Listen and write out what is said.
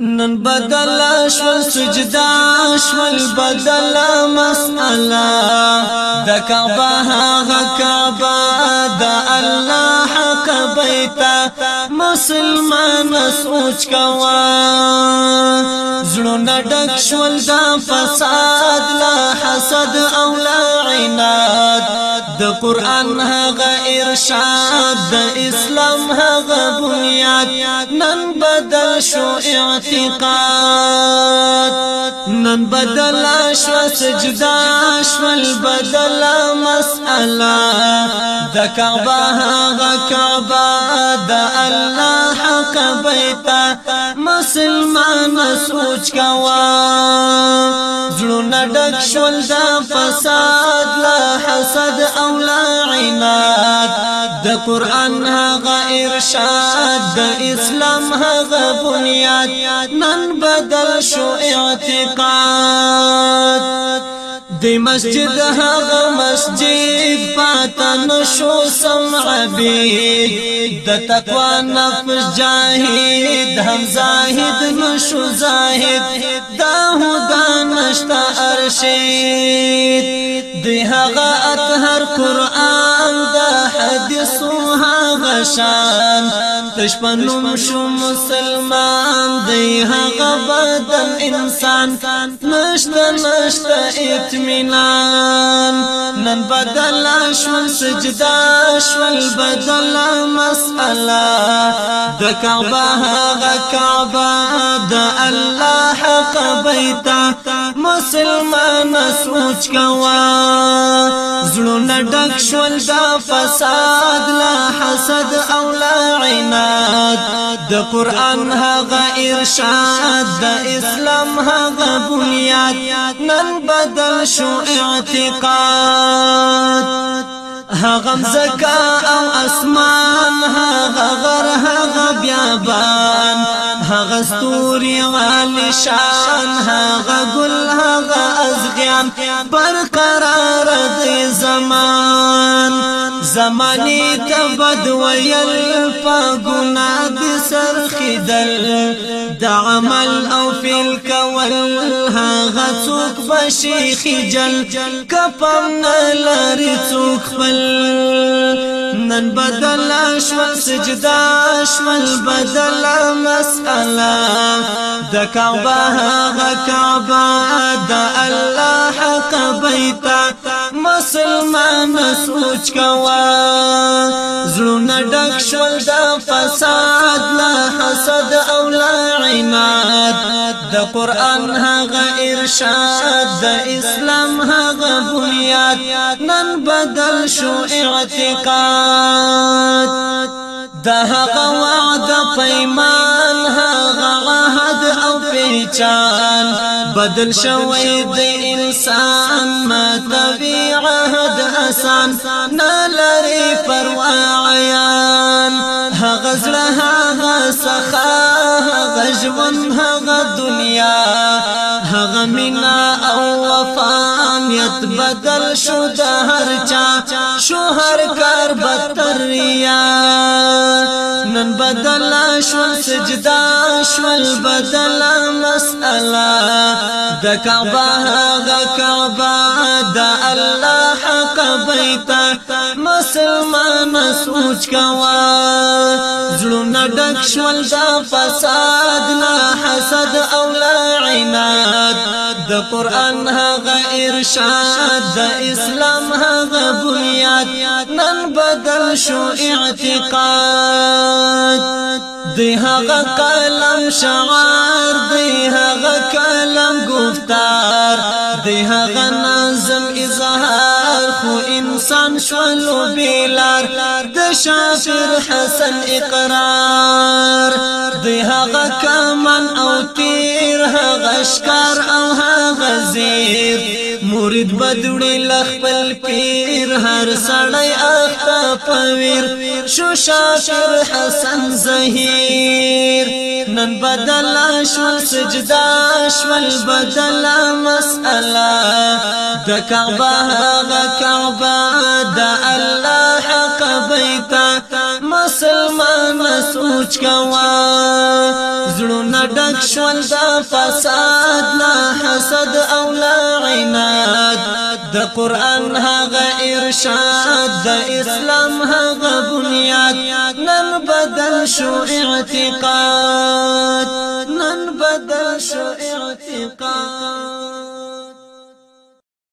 نن بدل شول سجدا شول بدل مسألة د کعبه هغه کعبه د الله حق بیت. مسلمان سوچ کوا زړونه ډک شول د فساد لا حسد او لا عناد د قران هغه ارشاد د اسلام هغه بنیاد. نن بدل شو اعتقاد اعتقاد نن بدل شو سجدا شول بدل مسألة د کعبه هغه کعبه د الله حق بیت مسلمان سوچ کوا زړونه ډک شول د فساد لا حسد او لا عناد د قران هغه ارشاد د اسلام هغه بنیاد نن بدل شو اعتقاد. د مسجد هغه مسجد پاتن شو سمع بید د تقوا نفس جاهد هم زاهد نشو زاهد. دا هدا نشتا ارشید. دی هغه اطهر قرآن دا حدیثو هغه شان. شو مسلمان دی هغه بدن انسان. نشتا نشتا اتمنان نن بدل شول سجدا شول بدل مسألة. د کعبه هغه کعبه د الله حق مسلمان سوچ کوا. زړونه ډک شول دا فساد لا حسد أو لا عناد. د قرآن هغه ارشاد د اسلام هغه بنیاد. نن بدل شو اعتقاد. هغم زکا أو اسمان هغه غر هغه بیابان. هغه ستوري غالي شان هغه ګل هغه ازغيان برقرار دی زمان. زمانی تبد ویل پا گنا دی سرخدل د عمل أو فیل کول هغه څوک بشي خجل کپم نلری څوک نن بدل شول سجدا شول بدل مسأله د کعبه هغه کعبه د الله حق بیت مسلمان سوچ کوا زړونه ډک شول د فساد لا حسد أو لا عناد د قرآن هغه ارشاد د اسلام هغه بنیاد. نن بدل شو اعتقاد. د هغه وعده پیمان هغه عهد أو پیچان. بدل شوی د انسان ما طبيعه آسان نلري پروا ژوند هغه دنیا هغه مینا او وفانیت بدل شو د هر چا شو هر کار بدتریا نن بدل شو سجدا شو بدل مسأله. د کعبه هغه کعبه د الله حق بیت. مسلمان سوچ کوا زړونه ډک شول دا فساد لا حسد أو لا عناد. د قرآن هغه ارشاد د اسلام هغه بنیاد. نن بدل شو اعتقاد. دی هغه کلم شعار دی هغه کلم گفتار. دی هغه نظم اظهار. انسان شولو بیلار د شافر حسن اقرار. دی هغه کمن او تیر هغه شکار او هغه زیر مرید بدوړي لخپل پیر هر سړی اخته پویر شو شافر حسن زهیر نن بدل شو سجدا شول بدل مسأله د کعبه هغه کعبه د الله سوچ کوا زړونه ډک شول د فساد لا حسد أو لا عناد. د قرآن هغه ارشاد د اسلام هغه بنیاد. نن بدل شو اعتقاد نن بدل شو اعتقاد.